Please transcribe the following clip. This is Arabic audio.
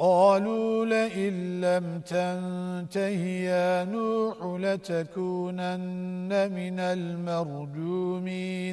قالوا لئن لم تنته يا نوح لتكونن من المرجومين.